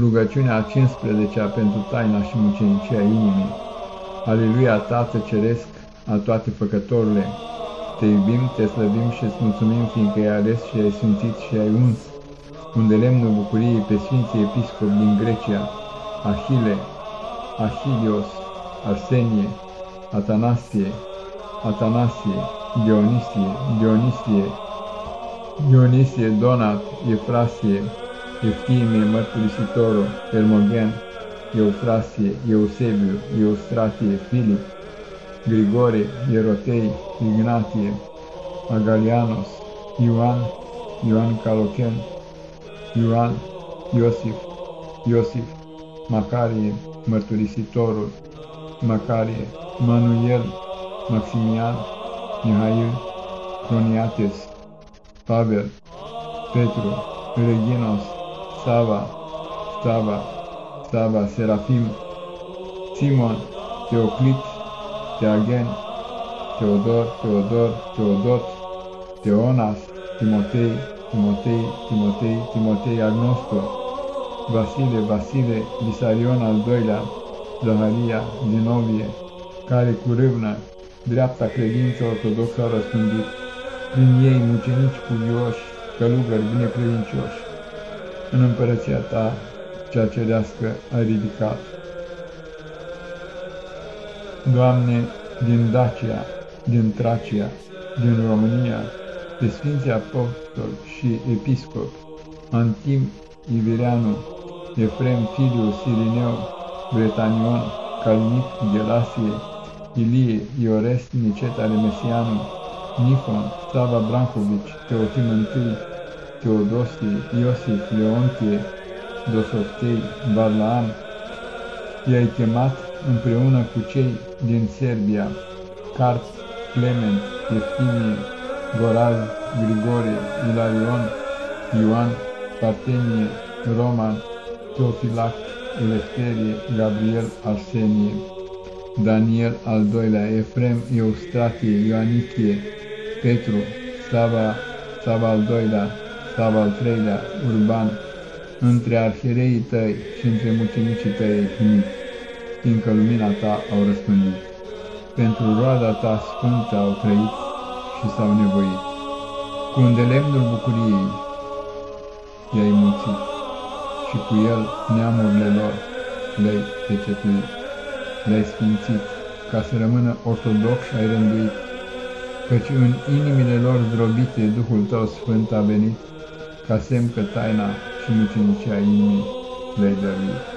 Rugăciunea a 15-a pentru taina și mucenicia inimii. Aleluia, Tată Ceresc, a toate făcătorule, te iubim, te slăbim și îți mulțumim, fiindcă ai ales și ai sfințit și ai uns, unde lemnul bucuriei pe Sfinții Episcop din Grecia, Ahile, Ahilios, Arsenie, Atanasie, Atanasie, Dionisie, Dionisie, Dionisie, Donat, Efrasie, Eftimie, Mărturisitorul, Hermogen, Eufrasie, Eusebiu, Eustratie, Filip, Grigore, Ierotei, Ignatie, Agalianos, Ioan, Ioan Calochen, Ioan, Iosif, Iosif, Macarie, Mărturisitorul, Macarie, Manuel, Maximian, Mihail, Croniates, Pavel, Petru, Reginos, Sava, Sava, Sava, Serafim, Simon, Teoclit, Teagen, Teodor, Teodor, Teodot, Teonas, Timotei, Timotei, Timotei, Timotei Agnostor, Vasile, Vasile, Visarion al doilea, Zaharia, Zinovie, care cu râvnă dreapta credință ortodoxă au răspândit, prin ei mucenici cuvioși, călugări binecredincioși. În împărăția ta, cea cerească, ai ridicat. Doamne, din Dacia, din Tracia, din România, de Sfinții Apostoli și Episcopi, Antim Ivireanu, Efrem Filiu Sirineu, Bretanion, Calinic Gelasie, Ilie, Iorest Niceta Remesianu, Nifon, Sava Brancovici, Teofim I, Teodosie, Iosif, Leontie, Dosoftei, Barlaam, i-ai chemat împreună cu cei din Serbia, Carp, Clement, Eftimie, Goraz, Grigore, Ilarion, Ioan, Partenie, Roman, Teofilact, Elefterie, Gabriel, Arsenie, Daniel al doilea, Efrem, Eustratie, Ioanichie, Petru, Sava, Sava al doilea, Sava al treilea, Urban, între arhiereii tăi și între mucenicii tăi ai primit, fiindcă lumina ta au răspândit. Pentru roada ta sfântă au trăit și s-au nevoit. Cu îndelemnul bucuriei i-ai mulțit și cu el neamurile lor le-ai pecetuit, le-ai sfințit, ca să rămână ortodox și ai rânduit, căci în inimile lor zdrobite Duhul tău sfânt a venit, ca semn că taina și mucenicia inimii le-ai dăruit.